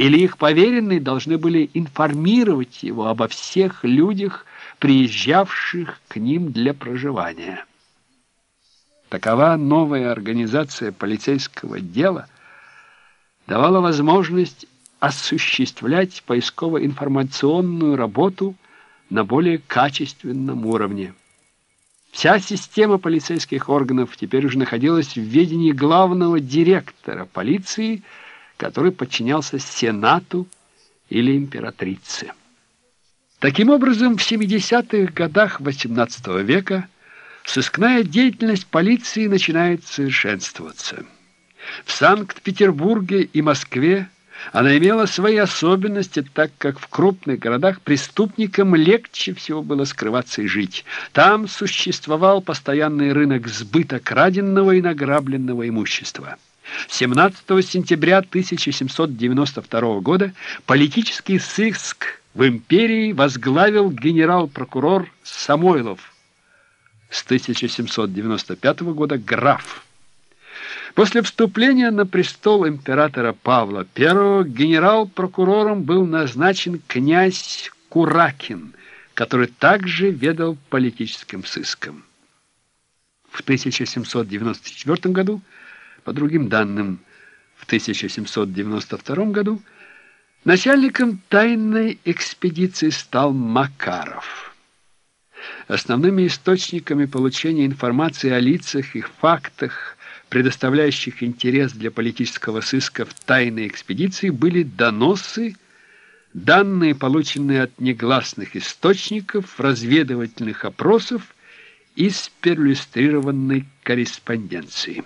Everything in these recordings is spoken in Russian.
или их поверенные должны были информировать его обо всех людях, приезжавших к ним для проживания. Такова новая организация полицейского дела давала возможность осуществлять поисково-информационную работу на более качественном уровне. Вся система полицейских органов теперь уже находилась в ведении главного директора полиции, который подчинялся Сенату или императрице. Таким образом, в 70-х годах XVIII века сыскная деятельность полиции начинает совершенствоваться. В Санкт-Петербурге и Москве она имела свои особенности, так как в крупных городах преступникам легче всего было скрываться и жить. Там существовал постоянный рынок сбыта краденного и награбленного имущества. 17 сентября 1792 года политический сыск в империи возглавил генерал-прокурор Самойлов. С 1795 года граф. После вступления на престол императора Павла I генерал-прокурором был назначен князь Куракин, который также ведал политическим сыском. В 1794 году, по другим данным, в 1792 году начальником тайной экспедиции стал Макаров. Основными источниками получения информации о лицах и фактах предоставляющих интерес для политического сыска в тайной экспедиции, были доносы, данные, полученные от негласных источников, разведывательных опросов и сперлюстрированной корреспонденции.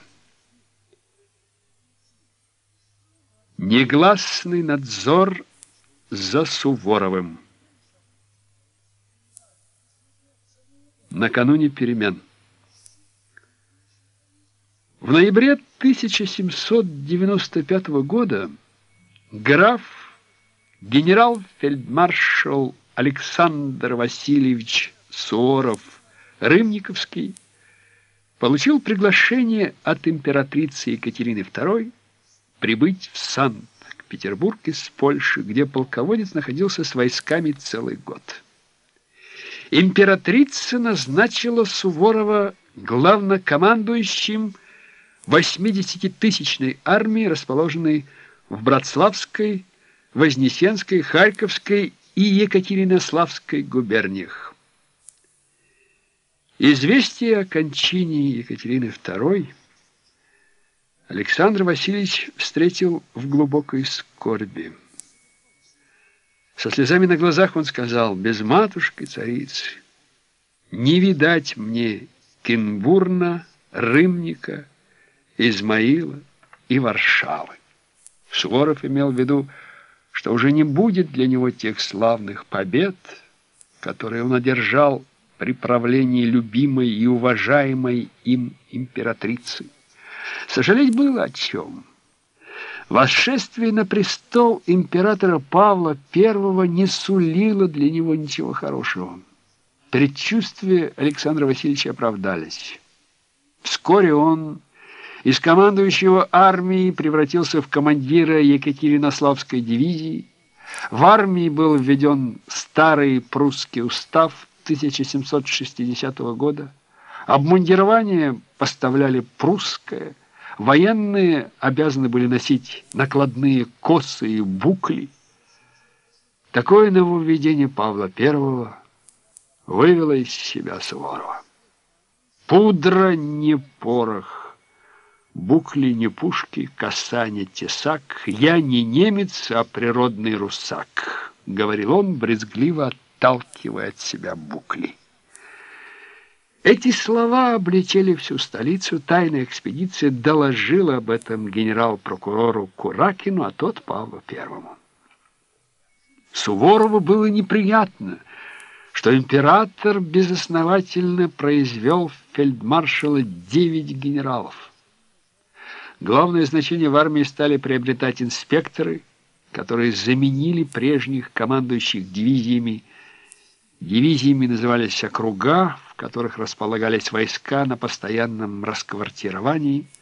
Негласный надзор за Суворовым. Накануне перемен. В ноябре 1795 года граф генерал-фельдмаршал Александр Васильевич Суворов Рымниковский получил приглашение от императрицы Екатерины II прибыть в Санкт-Петербург из Польши, где полководец находился с войсками целый год. Императрица назначила Суворова главнокомандующим 80-тысячной армии, расположенной в Братславской, Вознесенской, Харьковской и Екатеринославской губерниях. Известие о кончине Екатерины II Александр Васильевич встретил в глубокой скорби. Со слезами на глазах он сказал, «Без матушки царицы не видать мне Кенбурна, Рымника, Измаила и Варшавы. Суворов имел в виду, что уже не будет для него тех славных побед, которые он одержал при правлении любимой и уважаемой им императрицы. Сожалеть было о чем. Восшествие на престол императора Павла I не сулило для него ничего хорошего. Предчувствия Александра Васильевича оправдались. Вскоре он из командующего армией превратился в командира Екатеринославской дивизии. В армии был введен старый прусский устав 1760 года. Обмундирование поставляли прусское. Военные обязаны были носить накладные косы и букли. Такое нововведение Павла I вывело из себя Суворова. Пудра не порох. Букли не пушки, коса не тесак, я не немец, а природный русак, говорил он, брезгливо отталкивая от себя букли. Эти слова облетели всю столицу. Тайная экспедиция доложила об этом генерал-прокурору Куракину, а тот Павлу Первому. Суворову было неприятно, что император безосновательно произвел фельдмаршала девять генералов. Главное значение в армии стали приобретать инспекторы, которые заменили прежних командующих дивизиями. Дивизиями назывались округа, в которых располагались войска на постоянном расквартировании –